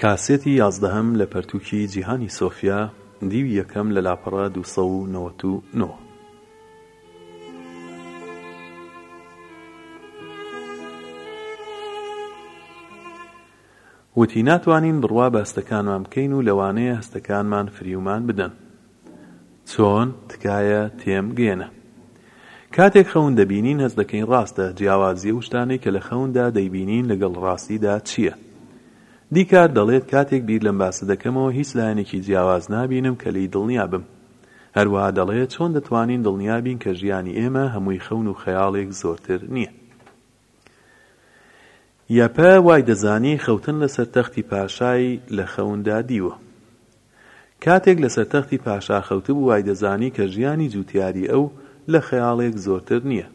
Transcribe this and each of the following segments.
کاسێتی یازدەهەم لە پەرتووکی جیهانی سۆفیا، دیوی یەکەم لە لاپەڕە دوو سەد و نەوەد و نۆ. وتی، ناتوانین بڕوا بە هەستەکانمان بکەین و لەوانەیە هەستەکانمان فریومان بدەن. چۆن تکایە تێم گەیەنە. کاتێک خەون دەبینین هەست دەکەین ڕاستە جیاوازی ئەو شتانەی کە لە خەوندا دەیبینین لەگەڵ ڕاستیدا چییە؟ دیکارت دەڵێت کاتێک بیر لەم باسە دەکەمەوە هیچ لایەنێکی جیاواز نابینم کە لێی دڵنیا بم. هەروەها دەڵێت چۆن دەتوانین دڵنیا بین کە ژیانی ئێمە هەمووی خەون و خەیاڵێک زۆرتر نییە؟ یەپە وای دەزانی خەوتن لەسەر تەختی پاشای لە خەوندا دیوە. کاتێک لەسەر تەختی پاشا خەوتبوو وای دەزانی کە ژیانی جووتیاری ئەو لە خەیاڵێک زۆرتر نییە.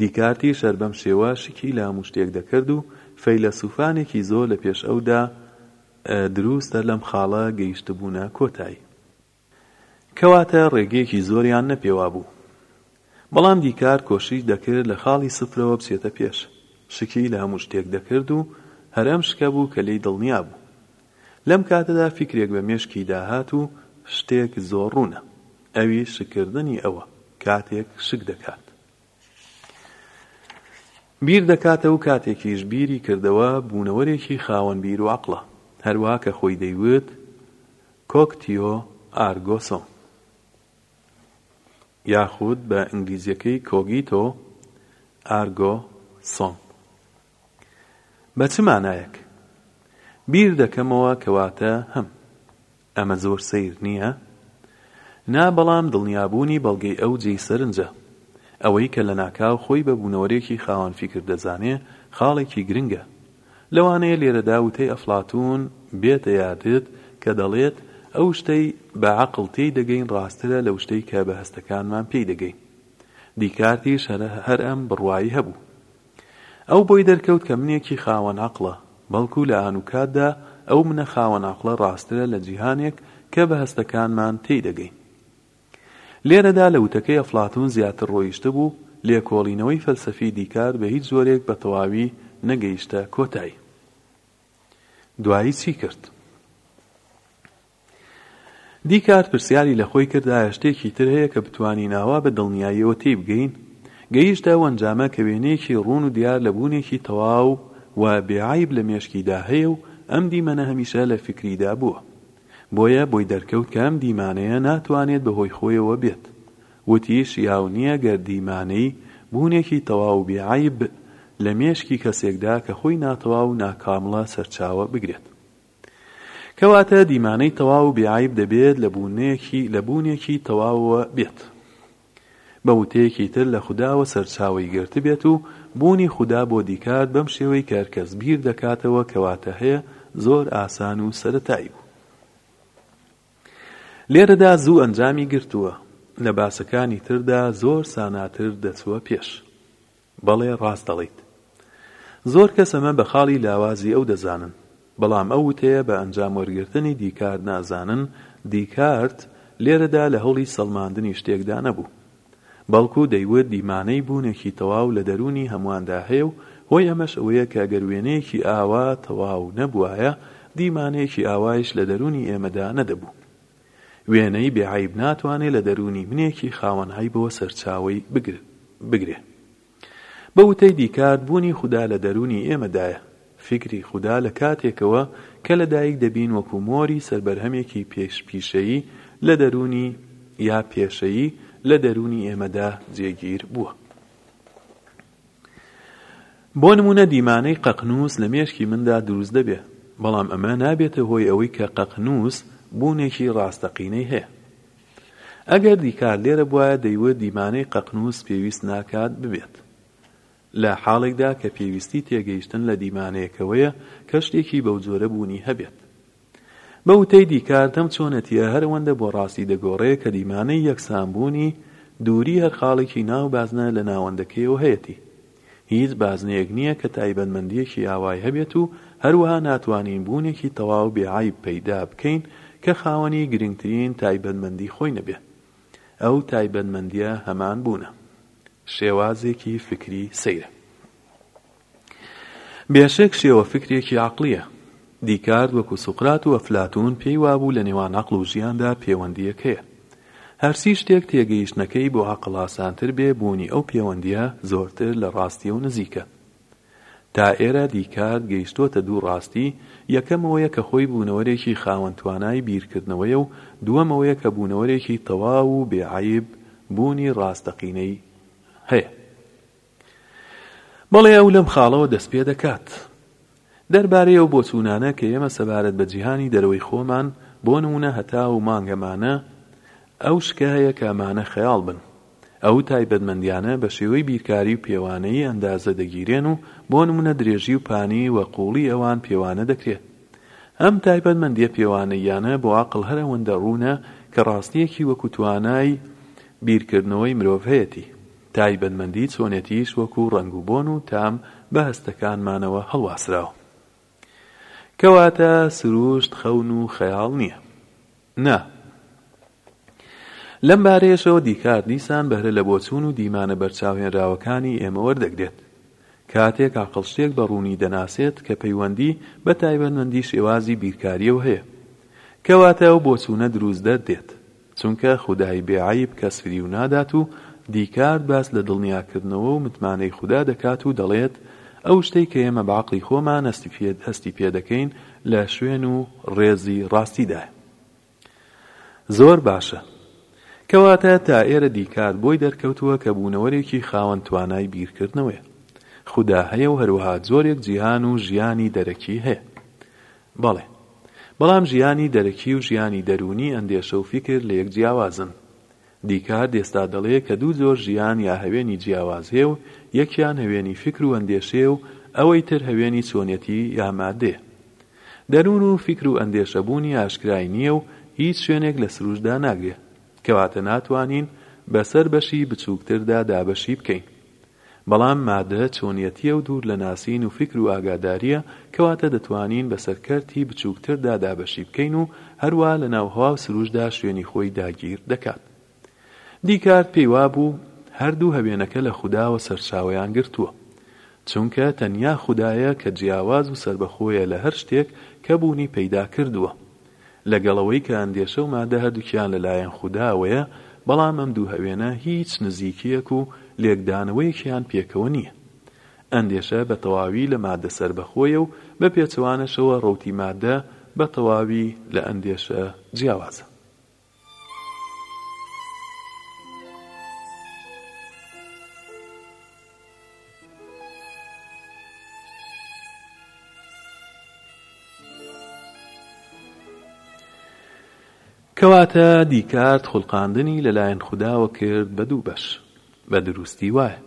دیکارتیش هەر بەم شێوە شکی لە هەموو شتێک دەکرد و فەیلەسووفانێکی زۆر لە پێش ئەودا درووستە لەم خاڵە گەیشتبوونە کۆتایی. کەواتە ڕێگەیەکی زۆریان نەپێوابوو. بەڵام دیکارت کۆشش دەکرد لە خاڵی سفرەوە بچێتە پێش. شکی لە هەموو شتێک دەکرد و هەر ئەم شکە بوو کە لێی دڵنیا بوو. لەم کاتەدا فیکرێک بە مێشکی داهات و شتێک زۆر ڕوونە. ئەویش شککردنی ئەوە کاتێک شک دەکات. بیر دەکاتەوەو کاتێکیش بیری کردەوە بوونەوەرێکی خاوەن بیرو عەقڵە هەروا کە خۆی دەیوت کۆکتیۆ ئارگۆسۆ یاخود بە ئینگلیزیەکەی کۆگیتۆ ئارگۆ سۆم. بە چ مانایەک بیر دەکەمەوە کەواتە هەم؟ ئەمە زۆر سەیر نییە؟ نا بەڵام دڵنیابوونی بەڵگەی ئەو جێی سەرنجە. ئەوەی کە لەناکاو خۆی بە بوونەوەرێکی خاوەن فیکر دەزانێ خاڵێکی گرنگە. لەوانەیە لێرەدا وتەی ئەفڵاتوون بێتە یادت کە دەڵێت ئەو شتەی بە عەقڵ تێی دەگەین ڕاستترە لەو شتەی کە بە هەستەکانمان پێی دەگەین. دیکارتیش هەر ئەم بڕوای هەبوو. ئەو بۆی دەرکەوت کە منێکی خاوەن عەقڵە، بەڵکو لە ئان و کاتدا ئەو منە خاوەن عەقڵە ڕاستترە لە جیهانێک کە بە هەستەکانمان تێی دەگەین. لێرەدا لە وتەکەی ئەفلاتون زیاتر ڕۆیشتبوو، لێکۆڵینەوەی فەلسەفیی دیکارت بە هیچ جۆرێک بە تەواوی نەگەیشتە کۆتایی. دوایی چی کرد؟ دیکارت پرسیاری لە خۆی کرد ئایا شتێکی تر هەیە کە بتوانین ئاوا بە دڵنیاییەوە تێی بگەین؟ گەیشتە ئەو ئەنجامە کە وێنەیەکی ڕوون و دیار لە بوونێکی تەواو و بێ عەیب لە مێشکیدا هەیە و ئەم دیمەنە هەمیشە لە فیکریدا بووە. بۆیە بۆی دەرکەوت کە ئەم دیمانەیە ناتوانێت بە هۆی خۆیەوە بێت. وتی، شیاو نییە گەر دیمانەی بوونێکی تەواو و بێ عەیب لە مێشکی کەسێکدا کە خۆی ناتەواو و ناکامڵە سەرچاوە بگرێت. کەواتە دیمانەی تەواو و بێ عەیب دەبێت لە بوونێکی لە بوونێکی تەواوەوە بێت. بە وتەیەکی تر لە خوداوە سەرچاوەی گرتبێت و بوونی خودا بۆ دیکارت بەم شێوەی کە هەرکەس بیر دەکاتەوە کە واتە هەیە زۆر ئاسان و سەرەتایی بوو. لێرەدا زوو ئەنجامی گرتووە. لە باسەکانی تردا زۆر ساناتر دەچووە پێش. بەڵێ ڕاست دەڵێیت. زۆر کەس ئەمە بە خاڵی لاوازی ئەو دەزانن. بەڵام ئەو وتەیە بە ئەنجام وەرگرتنی دیکارت نازانن، دیکارت لێرەدا لە هەوڵی سەڵماندنی شتێکدا نەبوو. بەڵکو دەیوت دیمانەی بوونێکی تەواو لە دەروونی هەمواندا هەیە و هۆی ئەمەش ئەوەیە کە گەر وێنەیەکی ئاوا تەواو نەبوایە، دیمانەیەکی ئاوایش لە دەروونی ئێمەدا نەدەبوو. وێنەی بێ عەیب ناتوانێ لە دەروونی منێکی خاوەن عەیبەوە سەرچاوەی بگرێ. بە وتەی دیکارت بوونی خودا لە دەروونی ئێمەدایە. فیکری خودا لە کاتێکەوە کە لە دایک دەبین وەکوو مۆری سەر بەرهەمێکی پیشەیی لە دەروونی یا پێشەیی لە دەروونی ئێمەدا جێگیر بووە. بۆ نموونە دیمانەی قەقنووس لە مێشکی مندا دروست دەبێ، بەڵام ئەمە نابێتە هۆی ئەوەی کە قەقنووس بوونێکی ڕاستەقینەی هەیە. ئەگەر دیکارت لێرە بوایە دەیوت دیمانەی قەقنووس پێویست ناکات ببێت. لە حاڵێکدا کە پێویستی تێگەیشتن لە دیمانەیەکەوەیە کە شتێکی بەوجۆرە بوونی هەبێت. بە وتەی دیکارت ئەم چۆنەتییە هەر ئەوەندە بۆ ڕاستی دەگۆڕێ کە دیمانەی یەکسانبوونی دووری هەر خاڵێکی ناو بازنە لە ناوەندەکەیەوە هەیەتی. هیچ بازنەیەک نییە کە تایبەتمەندییەکی ئاوای هەبێت و هەروەها ناتوانین بوونێکی تەواو بێ عەیب پەیدا بکەین کە خاوەنی گرنگترین تایبەتمەندی خۆی نەبێ ئەو تایبەتمەندییە هەمان بوونە. شێوازێکی فیکری سەیرە. بێشک شێوە فکرێکی عەقڵییە. دیکارت وەکو سوقرات و ئەفلاتون پێی وابوو لە نێوان عەقڵ و ژیاندا پێوەندییەک هەیە. هەرچی شتێک تێگەیشتنەکەی بۆ عەقڵ ئاسانتر بێ بوونی ئەو پێوەندییە زۆرتر لە ڕاستییە و نزیکە. تا ئێرە دیکارت گەیشتۆتە دوو ڕاستی، یەکەم ئەوەیە کە خۆی بوونەوەرێکی خاوەن توانای بیرکردنەوەیە و دووەم ئەوەیە کە بوونەوەرێکی تەواو و بێ عەیب بوونی ڕاستەقینەی هەیە. بەڵێ ئەو لەم خاڵەوە دەست پێ دەکات. دەربارەی ئەو بۆچوونانە کە ئێمە سەبارەت بە جیهانی دەرەوەی خۆمان، بۆ نموونە هەتاو و مانگ ئەمانە ئەو شکە هەیە کە ئەمانە خەیاڵ بن. ئەو تایبەتمەندیانە بە شێوەی بیرکاری و پێوانەیی ئەندازە دەگیرێن و بۆ نموونە درێژی و پانی و قووڵی ئەوان پێوانە دەکرێ. ئەم تایبەتمەندییە پێوانەییانە بۆ عەقڵ هەر ئەوەندە ڕوونە کە ڕاستییەکی وەکوو توانای بیرکردنەوەی مرۆڤ هەیەتی. تایبەتمەندی چۆنێتیش وەکوو ڕەنگ و بۆن و تام بە هەستەکانمانەوە هەڵواسراوە. کەواتە سرووشت خەون و خەیاڵ نییە. نا. لەم بارەیەشەوە دیکارت دیسان بەهرە لە بۆچوون و دیمانە بەرچاوهێنراوەکانی ئێمە وەردەگرێت. کاتێک عەقڵ شتێک بە ڕوونی دەناسێت کە پەیوەندی بە تایبەتمەندی شێوازی بیرکارییەوە هەیە. کەواتە ئەو بۆچوونە درووست دەردێت. چونکە خودای بێ عەیب کەس فریو نادات و دیکارت باس لە دڵنیاکردنەوە و متمانەی خودا دەکات و دەڵێت، ئەو شتەی کە ئێمە بە عەقڵی خۆمان هەستی پێدەکەین لە شوێن و ڕێزی ڕاستیدایە. زۆر باشە. کەواتە تا ئێرە دیکارت بۆی دەرکەوتووە کە بوونەوەرێکی خاوەن توانای بیرکردنەوەیە. خودا هەیە و هەروەها جۆرێک جیهان و ژیانی دەرەکی هەیە. بەڵێ. بەڵام ژیانی دەرەکی و ژیانی دەروونی ئەندێشە و فیکر لە یەک جیاوازن. دیکارت ئێستا دەڵێ کە دوو جۆر ژیان یا هەوێنی جیاواز هەیە و یەکیان هەوێنی فیکر و ئەندێشەیە و ئەوەی تر هەوێنی چۆنێتی یا مادەیە. دەروون و فیکر و ئەندێشە بوونی ئاشکرای نییە و هیچ شوێنێک لە سروشت داناگرێ. کەواتە ناتوانین بە سەر بەشی بچووکتردا دابەشی بکەین. بەڵام مادە چۆنیەتیە و دوور لە ناسین و فیکر و ئاگاداریە، کەواتە دەتوانین بەسەر کەرتی بچووکتردا دابەشی بکەین و هەروا لە ناو هەوا و سروشتدا شوێنی خۆی داگیر دەکات. دیکارت پێی وابوو هەردوو هەوێنەکە لە خوداوە سەرچاوەیان گرتووە، چونکە تەنیا خودایە کە جیاواز و سەربەخۆیە لە هەر شتێک کە بوونی پەیدا کردووە، لەگەڵ ئەوەی کە ئەندێشە و مادە هەردووکیان لە لایەن خوداوەیە، بەڵام ئەم دوو هەوێنە هیچ نزیکییەک و لێکدانەوەیەکیان پێکەوە نییە. ئەندێشە بە تەواوی لە مادە سەربەخۆیە و بە پێچەوانەشەوە ڕەوتی مادە بە تەواوی لە ئەندێشە جیاوازە. کەواتە دیکارت خولقاندنی لەلایەن خوداوە کرد بە دوو بەش، بە دروستی وایە.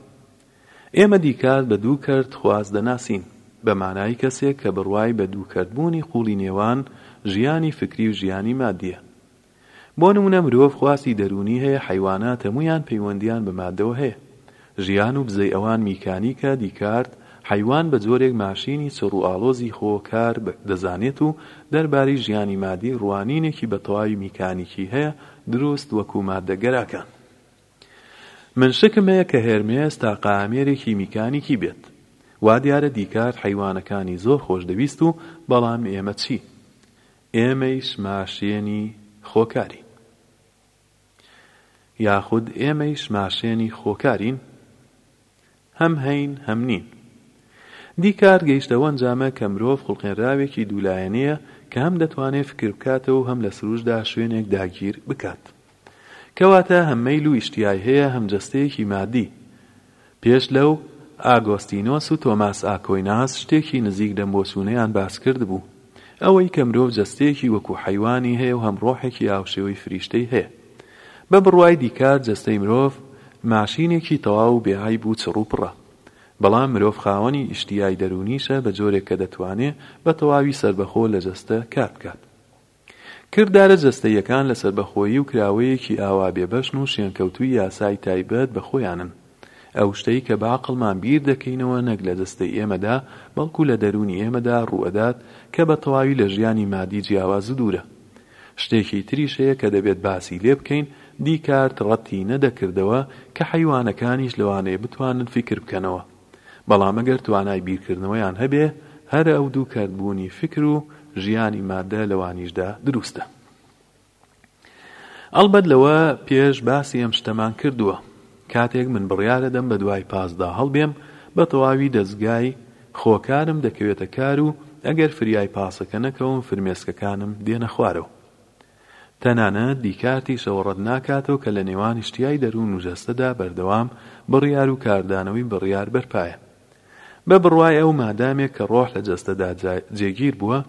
ئێمە دیکارت بە دوو کەرت خواز دەناسین، بە مانای کەسێک کە بڕوای بە دوو کەرت بوونی قووڵی نێوان ژیانی فکری و ژیانی مادییە. بۆ نموونە مرۆڤ خواستی دەروونی هەیە حەیوانات هەموویان پەیوەندیان بە ماددەوە هەیە. ژیان و بزەی ئەوان میکانیکە دیکارت حەیوان بە جۆرێک ماشینی چڕ و ئاڵۆزی خۆ کار دەزانێت و دەربارەی ژیانی مادی ڕوانینێکی بە تەواوی میکانیکی هەیە دروست وەکوو ماددە گەراکان. من شکم هەیە کە هێرمێس تاقە ئامێرێکی میکانیکی بێت. وا دیارە دیکارت حەیوانەکانی زۆر خۆش دەویست و بەڵام ئێمە چی؟ ئێمەیش ماشێنی خۆکارین. یاخود ئێمەیش ماشێنی خۆکارین؟ هەم هەین هەم نین. دیکارت گەیشتە ئەو ئەنجامە کە مرۆڤ خوڵقێنراوێکی دوو لایەنەیە کە هەم دەتوانێت فکر بکاتەوە و هەم لە سروشتدا شوێنێک داگیر بکات. کەواتە هەم مەیل و ئیشتیای هەیە هەم جەستەیەکی مادی. پێش لەو، ئاگۆستینۆس و تۆماس ئاکۆیناس شتێکی نزیک لەم بۆچوونەیان باس کردبوو. ئەوەی کە مرۆڤ جەستەیەکی وەکو حەیوانی هەیە و هەم ڕۆحێکی هاوشێوەی فریشتەی هەیە. بە بڕوای دیکارت جەستەی مرۆڤ ماشینێکی تەواو و بێ عەیب و چڕ و پڕە. بەڵام مرۆڤ خاوەنی ئیشتیای دەروونیشە بە جۆرێک کە دەتوانێ بە تەواوی سەربەخۆ لە جەستە کار بکات. کردارە جەستەییەکان لە سەربەخۆیی و کراوەیەکی ئاوا بێبەشن و شێنکەوتووی یاسای تایبەت بە خۆیانن. ئەو شتەی کە بە عەقڵمان بیر دەکەینەوە نەک لە جەستەی ئێمەدا، بەڵکو لە دەروونی ئێمەدا ڕووئەدات کە بە تەواوی لە ژیانی مادی جیاواز و دوورە. شتێکی تریش هەیە کە دەبێت باسی لێ بکەین، دیکارت ڕەتی نەدەکردەوە کە حەیوانەکانیش لەوانەیە بتوانن فیکر بکەنەوە، بەڵام ئەگەر توانای بیرکردنەوەیان هەبێ، هەر ئەو دوو کەرت بوونی فیکر و ژیانی مادە لەوانیشدا دروستە. ئەڵبەت لەوە پێش باسی ئەم شتەمان کردووە کاتێک من بڕیارەدەم بە دوای پاسدا هەڵبێم بە تەواوی دەزگای خۆکارم دەکەوێتە کار و ئەگەر فریای پاسەکە نەکەوم فرمێسکەکانم دێنە خوارەوە تەنانەت دیکارتیشەوە ڕەت ناکاتەوە کە لە نێوان شتیای دەروون و جەستەدا بەردەوام بڕیار و کاردانەوەی بڕیار بەرپایە بە بڕوای ئەو مادامێک کە ڕۆح لە جەستەدا جێگیر بووە،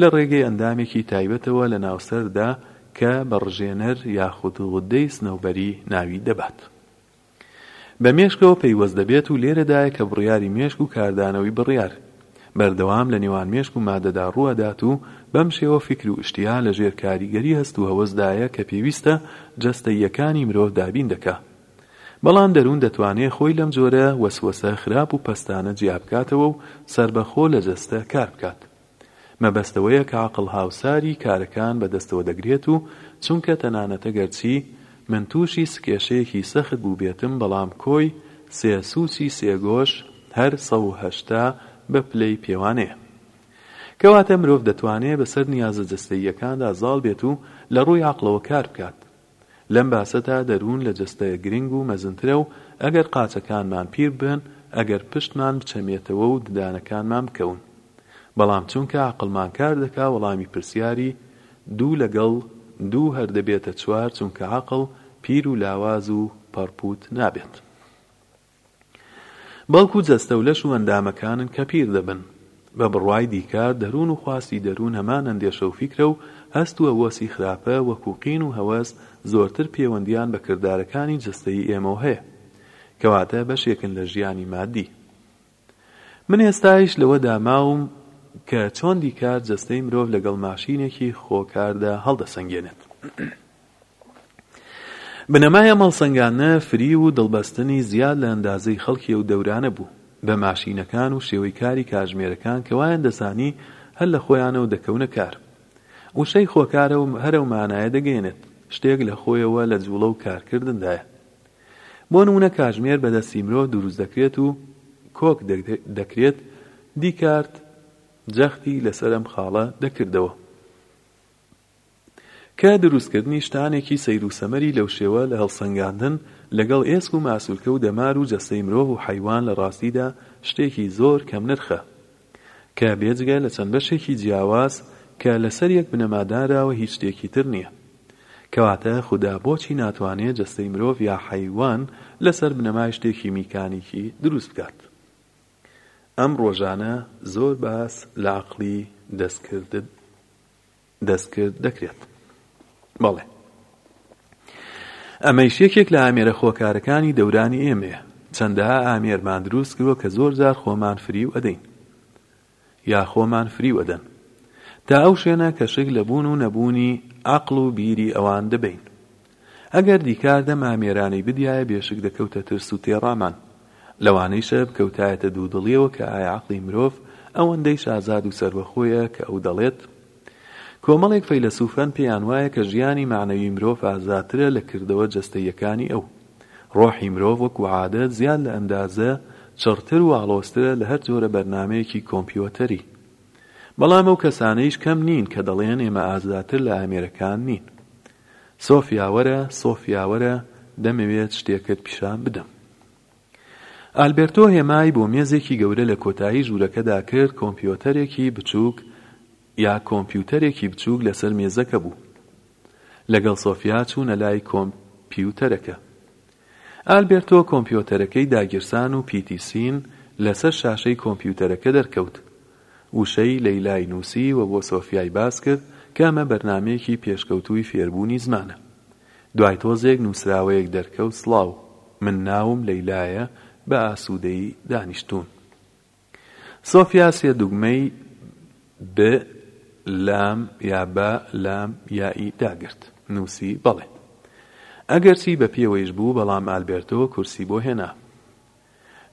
لە ڕێگەی ئەندامێکی تایبەتەوە لە ناو سەردا کە بە ڕژێنەر یاخود غودەی سنەوبەری ناوی دەبات، بە مێشکەوە پەیوەست دەبێت و لێرەدایە کە بڕیاری مێشک و کاردانەوەی بڕیار بەردەوام لە نێوان مێشک و مادەدا ڕوو ئەدات و بەم شێوە فیکر و ئشتیها لە ژێر کاریگەری هەست و هەوەسدایە کە پێویستە جەستەییەکانی مرۆڤ دابین دەکا. بەڵام دەروون دەتوانێ خۆی لەم جۆرە وەسوەسە خراپ و پەستانە جیا بکاتەوە و سەربەخۆ لە جەستە کار بکات. مەبەست ئەوەیە کە عەقڵ هاوساری کارەکان بە دەستەوە دەگرێت و چونکە تەنانەت ئەگەرچی من تووشی سکێشەیەکی سەخت بووبێتم بەڵام کۆی سێ سووچی سێ گۆش هەر سەد و هەشتا بە پلەی پێوانەیە. کەواتە مرۆڤ دەتوانێ بەسەر نیازە جەستەییەکاندا زاڵ بێت و لە ڕووی عەقڵەوە کار بکات. لەم باسەدا دەروون لە جەستە گرنگ و مەزنترە و ئەگەر قاچەکانمان پیر ببن، ئەگەر پشتمان بچەمێتەوە و ددانەکانمان بکەون. بەڵام چونکە عەقڵمان کار دەکا وەڵامی پرسیاری، دوو لەگەڵ دوو هەر دەبێتە چوار چونکە عەقڵ پیر و لاواز و پەڕپووت نابێت. بەڵکو جەستە و لەش و ئەندامەکانن کە پیر دەبن. بە بڕوای دیکارت دەروون و خواستی دەروون هەمان ئەندێشە و فیکرە و هەست و هەوەسی خراپە وەکو قین و هەوەس زۆرتر پێوەندییان بە کردارەکانی جەستەیی ئێمەوە هەیە کەواتە بەشێکن لە ژیانی مادی. من ئێستایش لەوەدا ماوم کە چۆن دیکارت جەستەی مرۆڤ لەگەڵ ماشینێکی خۆکاردا هەڵدەسەنگێنێت. بنەمای ئەم هەڵسەنگاندنە فریو و دڵبەستنی زیاد لە ئەندازەی خەڵکی ئەو دەورانە بوو بە ماشینەکان و شێوەی کاری کاژمێرەکان کە وایان دەزانی هەر لە خۆیانەوە دەکەونە کار. وشەی خۆکار هەر ئەو مانایە دەگەیەنێت، شتێک لە خۆیەوە لە جووڵە و کارکردندایە. بۆ نموونە کاژمێر بە دەستی مرۆڤ دروست دەکرێت و کۆک دەکرێت، دیکارت جەختی لەسەر ئەم خاڵە دەکردەوە. کە دروستکردنی شتانێکی سەیروسەمەری لەوشێوە لە هەڵسەنگاندن لەگەڵ ئێسک و ماسولکە و دەمار و جەستەی مرۆڤ و حەیوان لە ڕاستیدا شتێکی زۆر کەمنرخە کە بێجگە لە چەند بەشێکی جیاواز کە لەسەر یەک بنەما دانراوە هیچ شتێکی تر نییە کەواتە خودا بۆچی ناتوانێت جەستەی مرۆڤ یا حەیوان لەسەر بنەمای شتێکی میکانیکی دروست بکات ئەم ڕۆژانە زۆر باس لە عەقڵی دەستکرد دەستکرد دەکرێت بەڵێ ئەمەیش یەکێک لە ئامێرە خۆکارەکانی دەورانی ئێمەیە چەندەها ئامێرمان دروست کردوە کە زۆر جار خۆمان فریو ئەدەین یا خۆمان فریو ئەدەن تا ئەو شوێنە کە شک لە بوون و نەبوونی عقل و بیری ئەوان دەبین ئەگەر دیکارت ئەم ئامێرانەی بدیایە بێشک دەکەوتە ترس و تێڕامان. لەوانەیشە بکەوتایەتە دوودڵیەوە کە ئایا عەقڵی مرۆڤ ئەوەندەیش ئازاد و سەربەخۆیە کە ئەو دەڵێت؟ کۆمەڵێک فەیلەسوف هەن پێیان وایە کە ژیانی مەعنەوی مرۆڤ ئازادترە لە کردەوە جەستەییەکانی ئەو. ڕۆحی مرۆڤ وەکو عادەت زیاد لە ئەندازە چڕتر و ئاڵۆزترە لە هەر جۆرە بەرنامەیەکی کۆمپیۆتەری. بەڵام ئەو کەسانەیش کەم نین کە دەڵێن ئێمە ئازادتر لە ئامێرەکان نین. سۆفیا وەرە سۆفیا وەرە دەمەوێت شتێکت پیشان بدەم. ئالبێرتۆ هێمای بۆ مێزێکی گەورە لە کۆتایی ژوورەکەدا کرد کۆمپیۆتەرێکی بچووک یا کۆمپیوتەرێکی بچووک لەسەر مێزەکە بوو لەگەڵ سۆفیا چوونە لای کۆمپیوتەرەکە ئالبێرتۆ کۆمپیۆتەرەکەی داگیرسان و پیتی سین لەسەر شاشەی کۆمپیوتەرەکە دەرکەوت وشەی لەیلای نووسی و بۆ سۆفیای باس کرد کە ئەمە بەرنامەیەکی پێشکەوتووی فێربوونی زمانە. دوای تۆزێک نووسراوەیەک دەرکەوت سڵاو، من ناوم لەیلایە بە ئاسوودەیی دانیشتوون. سۆفیا سێ دوگمەی، ب، لام، یا با، لام، یا، ی داگرت. نووسی بەڵێ. ئەگەرچی بە پێوەیش بوو بەڵام ئالبێرتۆ کورسی بۆ هێنا.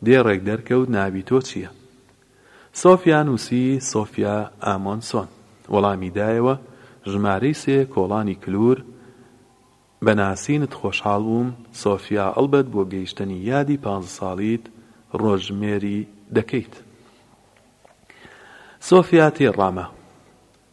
دێڕێک دەرکەوت ناوی تۆ چییە؟ سۆفیا نووسی، سۆفیا ئامۆنسۆن. وەڵامی دایەوە، ژمارەی سێ، کۆڵانی کلور، بە ناسینت خۆشحاڵ بووم، سۆفیا ئەڵبەت بۆ گەیشتنی یادی پانزە ساڵیت ڕۆژژمێری دەکەیت. سۆفیا تێڕاما.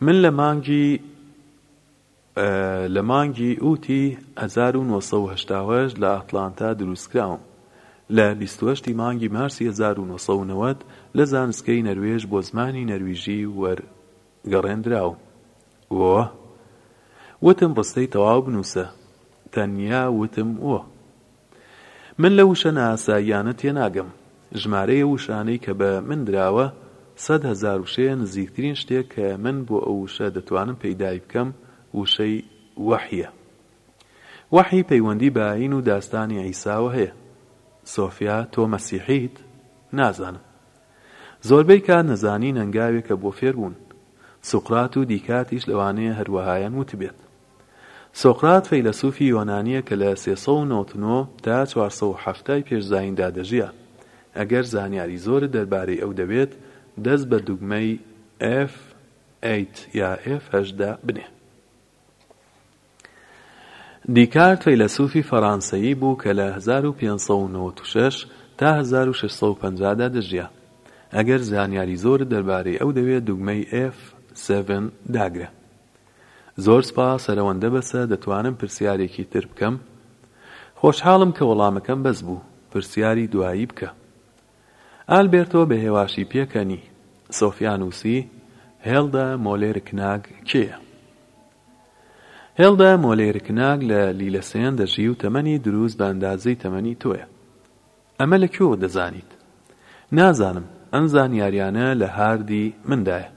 من لە مانگی لە مانگی ئوتی هەزار و نۆ سەد و هەشتا و هەشت لە ئاتلانتا دروستکراوم. لە بیست و هەشت ی مانگی مارسی هەزار و نۆ سەد و نەوەد لە زانستگەی نەروێژ بۆ زمانی نەرویژی وەرگەڕێندراوم. اوه. وتم ڕستەی تەواو بنووسە. تەنیا وتم اوه. من لە وشە نائاساییانە تێناگەم. ژمارەیە وشانەی کە بە من دراوە، سەد هەزار وشەیە نزیکترین شتێک کە من بۆ ئەو وشە دەتوانم پەیدای بکەم وشەی، وەحیە. وەحی پەیوەندی بە ئایین و داستانی عیساوە هەیە. سۆفیا تۆ مەسیحیت؟ نازانم. زۆربەی کات نەزانین هەنگاوێکە بۆ فێربوون. سوقرات و دیکارتیش لەوانەیە هەروەهایان وتبێت. سۆقرات فەیلەسوفی یۆنانیە کە لە سێ سەد و نەوەد و نۆ تا چوار سەد و حەفتا ی پێش زاییندا دەژیا. ئەگەر زانیاری زۆرت دەربارەی ئەو دەوێت دەست بە دوگمەی ئێف ئەیت یا ئێف هەشتدا بنێ. دیکارت فەیلەسوفی فەرانسەیی بوو کە لە هەزار و پێنج سەد و نەوەد و شەش تا هەزار و شەش سەد و پەنجا دا دەژیا. ئەگەر زانیاری زۆرت دەربارەی ئەو دەوێت دوگمەی ئێف سێڤن داگرە. زۆر سپاس هەرەوەندە بەسە دەتوانم پرسیارێکی تر بکەم؟ خۆشحاڵم کە وەڵامەکەم بەس بوو پرسیاری دوایی بکە ئالبێرتۆ بەهێواشی پێکەنی سۆفیا نووسی هێڵدە مۆلێرکناگ کێیە؟ هێڵدە مۆلێرکناگ لە لیلەسێن دەژی و تەمەنی دروست بە ئەندازەی تەمەنی تۆیە ئەمە لە کوێوە دەزانیت نازانم ئەم زانیاریانە لە هاردی مندایە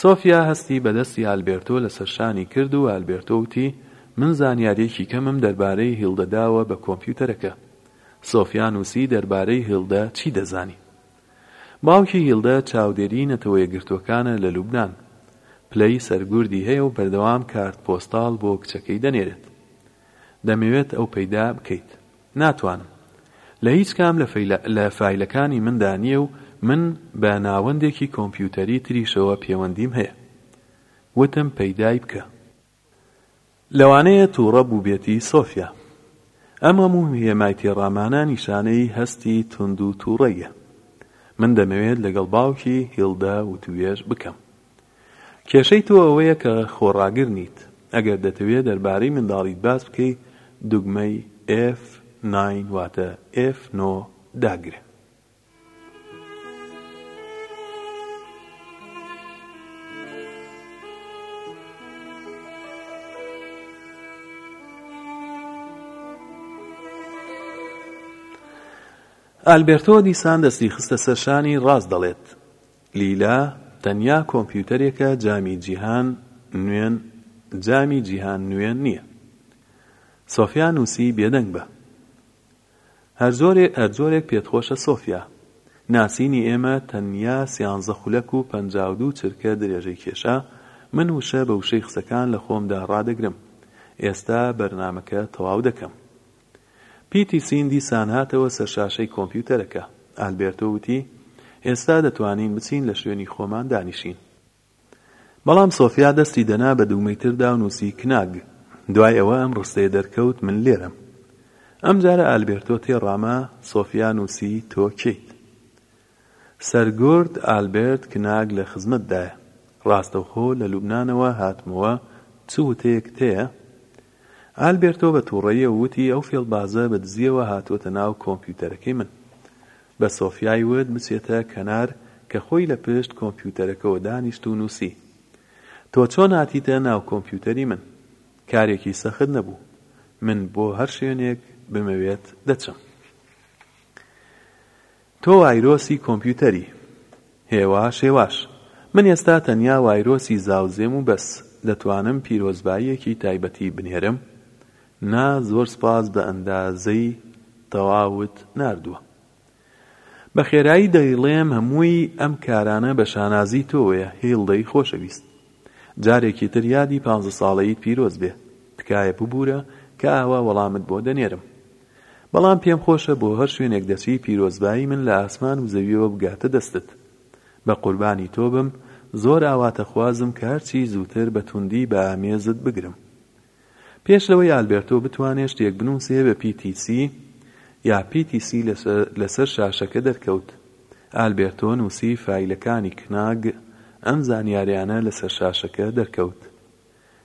سۆفیا هەستی بە دەستی ئالبێرتۆ لەسەر شانی کرد و ئالبێرتۆ وتی، من زانیارییەکی کەمم دەربارەی هیلدە داوە بە کۆمپیوتەرەکە. سۆفیا نووسی دەربارەی هیلدە چی دەزانی؟ باوکی هیلدە چاودێری نەتەوەیەکگرتووەکانە لە لوبنان. پلەی سەرگوردی هەیە و بەردەوام کارت پۆستاڵ بۆ کچەکەی دەنێرێت. دەمەوێت ئەو پەیدا بکەیت. ناتوانم. لە هیچ کام لە لە فایلەکانی مندا نییە و من بە ناوەندێکی کۆمپیوتەری تریشەوە پێوەندیم هەیە. وتم پەیدای بکە. لەوانەیە تووڕە بووبێتی سۆفیا. ئەم هەموو هێمای تێڕامانە نیشانەی هەستی توند و تووڕەییە. من دەمەوێت لەگەڵ باوکی هیلدا وتووێژ بکەم. کێشەی تۆ ئەوەیە کە خۆڕاگر نیت. ئەگەر دەتەوێت دەربارەی منداڵیت باس بکەی، دوگمەی ئێف ناین واتە ئێف نۆ داگرە. ئالبێرتۆ دیسان دەستی خستە سەر شانی، ڕاست دەڵێت. لیلا تەنیا کۆمپیوتەرێکە جامی جیهان نوێن جامی جیهان نوێن نیە سۆفیا نوسی بێدەنگ بە هەرجۆرێ هەرجۆرێک پێت خۆشە سۆفیا ناسینی ئێمە تەنیا سیانزە خولەک و پەنجا و دوو چرکە درێژەی کێشا من وشە بە وشەی قسەکان لە خۆمدا ڕادەگرم ئێستا بەرنامەکە تەواو دەکەم پیتیسین دیسان هاتەوە سەر شاشەی کۆمپیوتەرەکە. ئالبێرتۆ وتی، ئێستا دەتوانین بچین لە شوێنی خۆمان دانیشین. بەڵام سۆفیا دەستی دەنا بە دوومەی تردا و نووسی، کناگ. دوای ئەوە ئەم ڕستەیە دەرکەوت، من لێرەم. ئەمجارە ئالبێرتۆ تێڕاما، سۆفیا نووسی، تۆ کێیت؟ سەرگورد ئالبێرت کناگ لە خزمەتدایە. ڕاستەوخۆ لە لوبنانەوە هاتمەوە، چ وتەیەکت هەیە؟ ئالبێرتۆ بە تووڕەییەوە وتی ئەو فێڵبازە بە دزییەوە هاتووەتە ناو کۆمپیوتەرەکەی من. بە سۆفیای وت بچێتە کەنار کە خۆی لە پشت کۆمپیوتەرەکەوە دانیشت و نووسی تۆ چۆن هاتیتە ناو کۆمپیوتەری من؟ کارێکی سەخت نەبوو. من بۆ هەر شوێنێک بمەوێت دەچم. تۆ وایرۆسی کۆمپیوتەری. هێواش هێواش. من ئێستا تەنیا وایرۆسی زاوزێم و بەس. دەتوانم پیرۆزباییەکی تایبەتی بنێرم؟ نا زۆر سپاس بە ئەندازەی تەواوت ناردووە. بە خێرایی دەیڵێم هەمووی ئەم کارانە بە شانازی تۆوەیە هیڵدەی خۆشەویست. جارێکی تر یادی پانزە ساڵەییت پیرۆز بێ. تکایە ببوورە کە ئاوا وەڵامت بۆ دەنێرم. بەڵام پێم خۆشە بۆ هەر شوێنێک دەچی پیرۆزبایی من لە ئاسمان و زەویەوە بگاتە دەستت بە قوربانی تۆ بم زۆر ئاواتەخوازم کە هەرچی زووتر بە توندی بە ئامێزت بگرم پێش لەوەی ئالبێرتۆ بتوانێ شتێک بنووسێ بە پیتی سی یا پیتی سی لەسەر شاشەکە دەرکەوت ئالبێرتۆ نووسی فایلەکانی کناگ ئەم زانیاریانە لەسەر شاشەکە دەرکەوت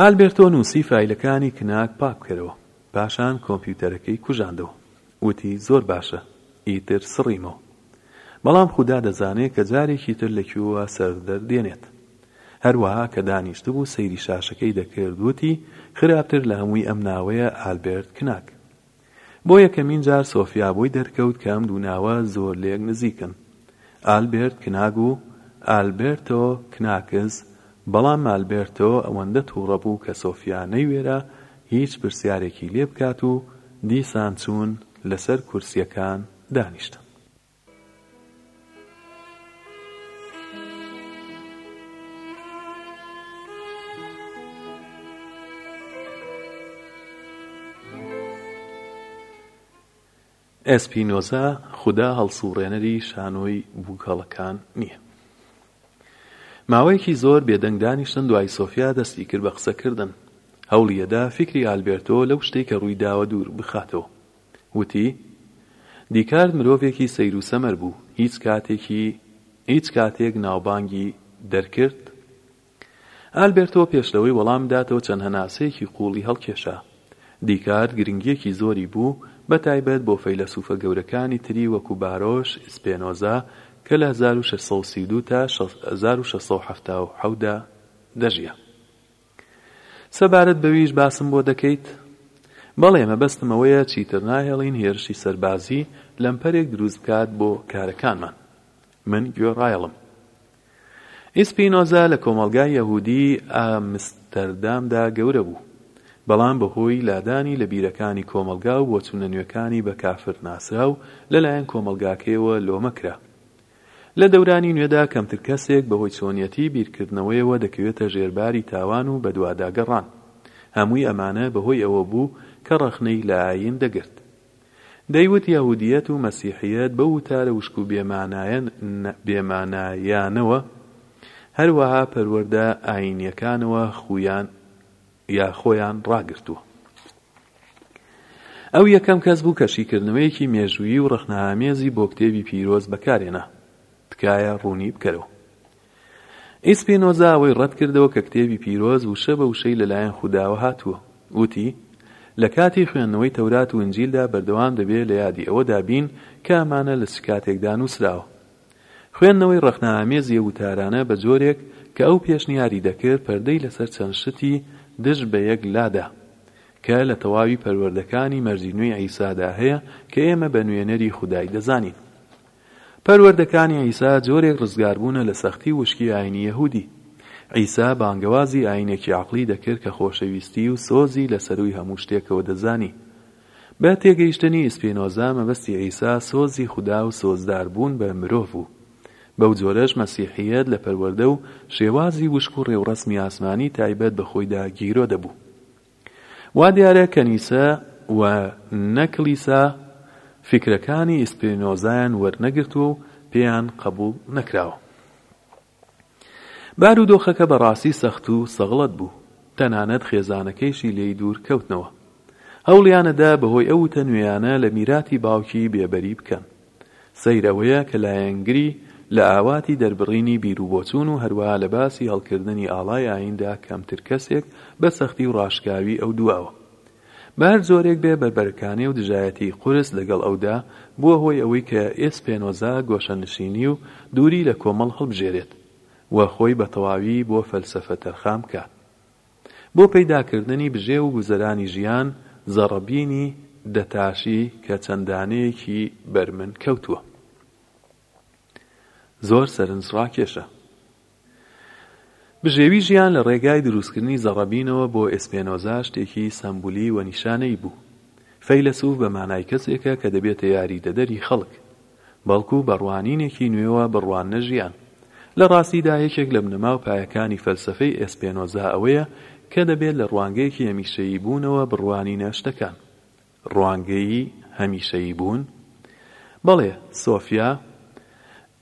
ئالبێرتۆ نووسی فایلەکانی کناک پاک بکەرەوە. پاشان کۆمپیوتەرەکەی کوژاندەوە. وتی زۆر باشە. ئیتر سڕیمەوە. بەڵام خودا دەزانێ کە جارێکی تر لە کوێوە سەردەر دێنێت. هەروەها کە دانیشتبوو سەیری شاشەکەی دەکرد وتی خراپتر لە هەمووی ئەم ناوەیە ئالبێرت کناک. بۆ یەکەمین جار سۆفیا بۆی دەرکەوت کە ئەم دوو ناوە زۆر لێک نزیکن، ئالبێرت کناگ و ئالبێرتۆ کناکس، بەڵام ئالبێرتۆ ئەوەندە تووڕە بوو کە سۆفیا نەیوێرا هیچ پرسیارێکی لێ بکات و دیسان چوون لەسەر کورسییەکان دانیشتن. ئێسپینۆزا خودا هەڵسوڕێنەری شانۆی بووکەڵەکان نییە ماوەیەکی زۆر بێدەنگ دانیشتن دوای سۆفیا دەستی کرد بە قسەکردن هەوڵیەدا فکری ئالبێرتۆ لەو شتێک کە ڕووی داوە دوور بخاتەوە وتی، دیکارت مرۆڤێکی سەیرو سەمەر بوو، هیچ کاتێکی هیچ کاتێک ناوبانگی دەرکرد؟ ئالبێرتۆ پێش لەوەی وەڵام بداتەوە چەند هەناسەیەکی قووڵی هەڵکێشا. دیکارت گرنگییەکی زۆری بوو، بە تایبەت بۆ فەیلەسووفە گەورەکانی تری وەکو بارۆش، ئیسپێنۆزا کە لە هەزار و شەش سەد و سی و دوو تا هەزار و شەش سەد و حەفتا و حەوت دا دەژیا. سەبارەت بەویش باسم بۆ دەکەیت؟ بەڵێ مەبەستم ئەوەیە چیتر ناهێڵین هێرشی سەربازی لەمپەرێک دروست بکات بۆ کارەکانمان من گوێڕایەڵم. ئیسپینۆزا لە کۆمەڵگای یەهودی ئامستەردامدا گەورە بوو، بەڵام بەهۆی لادانی لە بیرەکانی کۆمەڵگا و بۆچوونە نوێکانی بە کافر ناسرا و لەلایەن کۆمەڵگاکەیەوە لۆمە کرا. لە دەورانی نوێدا کەمتر کەسێک بەهۆی چۆنیەتی بیرکردنەوەیەوە دەکەوێتە ژێر باری تاوان و بەدوادا گەڕان. هەمووی ئەمانە بەهۆی ئەوە بوو کە ڕەخنەی لە ئایین دەگرت. دەیوت یەهودیەت و مەسیحیەت بەو وتارە وشک و بێمانایانەوە، هەروەها پەروەردە ئایینیەکانەوە خوویان یا خۆیان ڕاگرتووە. ئەو یەکەم کەس بوو کە شیکردنەوەیەکی مێژوویی و ڕەخنەئامێزی بۆ کتێبی پیرۆز بەکارهێنا. تکایە ڕوونی بکەرەوە. ئیسپینۆزا ئەوەی ڕەت کردەوە کە کتێبی پیرۆز وشە بە وشەی لەلایەن خوداوە هاتووە. وتی، لە کاتی خوێندنەوەی تەورات و ئینجیلدا بەردەوام دەبێ لە یادی ئەوەدا بین کە ئەمانە لە چ کاتێکدا نووسراوە. خوێندنەوەی ڕەخنەئامێزی ئەو وتارانە بە جۆرێک کە ئەو پێشنیاری دەکرد پەردەی لەسەر چەند شتی دژ بە یەک لادا کە لە تەواوی پەروەردەکانی مەرجی نوێی عیسادا هەیە کە ئێمە بە نوێنەری خودای دەزانین. پەروەردەکانی عیسا جۆرێک ڕزگاربوونە لە سەختی وشکی ئاینی یەهودی. عیسا بانگەوازی ئاینێکی عەقڵی دەکرد کە خۆشەویستی و سۆزی لە سەرووی هەموو شتێکەوە دەزانی. بە تێگەیشتنی ئیسپینۆزا مەبەستی عیسا سۆزی خودا و سۆزدار بوون بە مرۆڤ بوو. بەو جۆرەش مەسیحییەت لە پەروەردە و شێوازی وشک و ڕێوڕەسمی ئاسمانی تایبەت بە خۆیدا گیرۆدە بوو. وا دیارە کەنیسە و نە کلیسا فیکرەکانی ئیسپینۆزایان وەرنەگرتووە و پێیان قەبووڵ نەکراوە. بارودۆخەکە بە ڕاستی سەخت و سەغڵەت بوو، تەنانەت خێزانەکەیشی لێی دوور کەوتنەوە. هەوڵیانەدا بە هۆی ئەو وتە نوێیانە لە میراتی باوکی بێ بەری بکەن. سەیر ئەوەیە کە لایەنگری لە ئاواتی دەربڕینی بیروبۆچوون و هەروەها لە باسی هەڵکردنی ئاڵای ئاییندا کەمتر کەسێک بە سەختی و ڕاشکاوی ئەو دوواوە بە هەر جۆرێک بێ بەربەرەکانی و دژایەتیی قورس لەگەڵ ئەودا، بووە هۆی ئەوەی کە ئێ سپێنۆزا گۆشەنشینی و دووری لە کۆمەڵ هەڵبژێرێت و خۆی بە تەواوی بۆ فەلسەفە تەرخان بکات. بۆ پەیداکردنی بژێو و گوزەرانی ژیان، زەڕەبینی دەتاشی کە چەند دانەیەکی بەرمن کەوتووە. زۆر سەرنج ڕاکێشە. بژێوی ژیان لە ڕێگای دروستکردنی زەڕەبینەوە بۆ ئێسپێنۆزا شتێکی سەمبولی و نیشانەیی بوو. فەیلەسوف بە مانای کەسێکە کە دەبێتە یاریدەدەری خەڵک. بەڵکو بە ڕوانینێکی نوێوە بڕواننە ژیان. لە ڕاستیدا یەکێک لە بنەما و پایەکانی فەلسەفەی ئێسپێنۆزا ئەوەیە کە دەبێت لە ڕوانگەیەکی هەمیشەیی بوونەوە بڕوانینە شتەکان. ڕوانگەی هەمیشەیی بوون؟ بەڵێ، سۆفیا،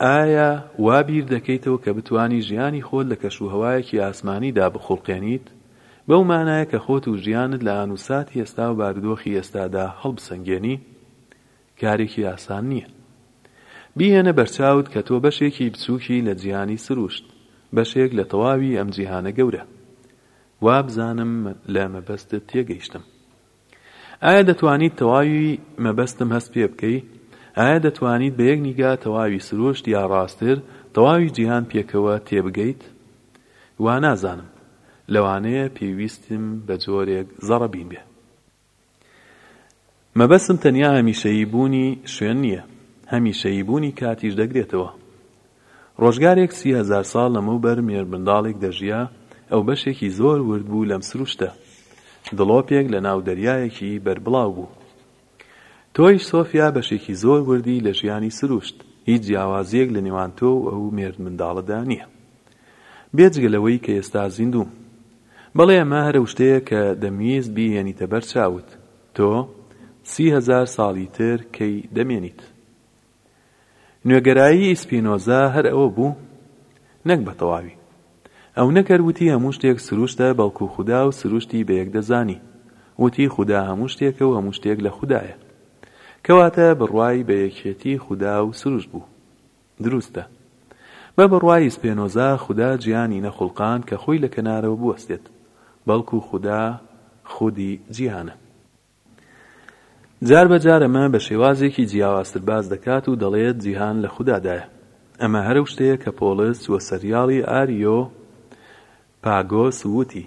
ئایا وا بیر دەکەیتەوە کە بتوانی ژیانی خۆت لە کەشوهەوایەکی ئاسمانیدا بخوڵقێنیت، بەو مانایە کە خۆت و ژیانت لە ئانوساتی ئێستا و بارودۆخی ئێستادا هەڵبسەنگێنی؟ کارێکی ئاسان نییە. بیهێنە بەرچاوت کە تۆ بەشێکی بچووکی لە جیهانی سرووشت، بەشێک لە تەواوی ئەم جیهانە گەورە. وابزانم لە مەبەستت تێگەیشتم. ئایا دەتوانیت تەواوی مەبەستم هەست پێ بکەی؟ ئایا دەتوانیت بە یەک نیگا تەواوی سروشت یا ڕاستتر تەواوی جیهان پێکەوە تێ بگەیت؟ وا نازانم. لەوانەیە پێویستیم بە جۆرێک زەڕە بین بێ. مەبەستم تەنیا هەمیشەیی بوونی شوێن نییە. هەمیشەیی بوونی کاتیش دەگرێتەوە. ڕۆژگارێک سی هەزار ساڵ لەمەوبەر مێرمنداڵێک دەژیا، ئەو بەشێکی زۆر ورد بوو لەم سروشتە. دڵۆپێک لە ناو دەریایەکی بەربڵاو بوو. تۆیش سۆفیا بەشێکی زۆر وردی لە ژیانی سروشت. هیچ جیاوازییەک لە نێوان تۆ و ئەو مێردمنداڵەدا نییە. بێجگە لەوەی کە ئێستا زیندووم. بەڵێ ئەمە هەر ئەو شتەیە کە دەمویست بیهێنیتە بەر چاوت. تۆ سی هەزار ساڵی تر کەی دەمێنیت؟ نوێگەرایی ئیسپینۆزا هەر ئەوە بوو؟ نەک بە تەواوی. ئەو نەک هەر وتی هەموو شتێک سروشتە بەڵکو خودا و سروشتی بەیەک دەزانی. وتی خودا هەموو شتێکە و هەموو شتێک لە خودایە. کەواتە بڕوای بە یەکێتی خودا و سروشت بوو. دروستە. بە بڕوای ئیسپێنۆزا خودا جیهانی نەخوڵقاند کە خۆی لە کەنارەوە بوەستێت. بەڵکو خودا خودی جیهانە. جار بە جار ئەمە بە شێوازێکی جیاوازتر باس دەکات و دەڵێت جیهان لە خودادایە. ئەمە هەر ئەو شتەیە کە پۆڵس چووە سەریاڵی ئاریۆ پاگۆس و وتی،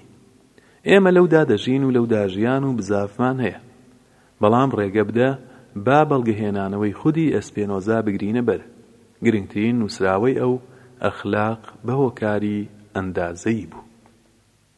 ئێمە لەودا دەژین و لەودا ژیان و بزاڤمان هەیە. بەڵام ڕێگە بدە با بەڵگەهێنانەوەی خودی ئێسپێنۆزا بگرینە بەر، گرنگترین نووسراوەی ئەو، ئەخلاق بە هۆکاری ئەندازەیی بوو.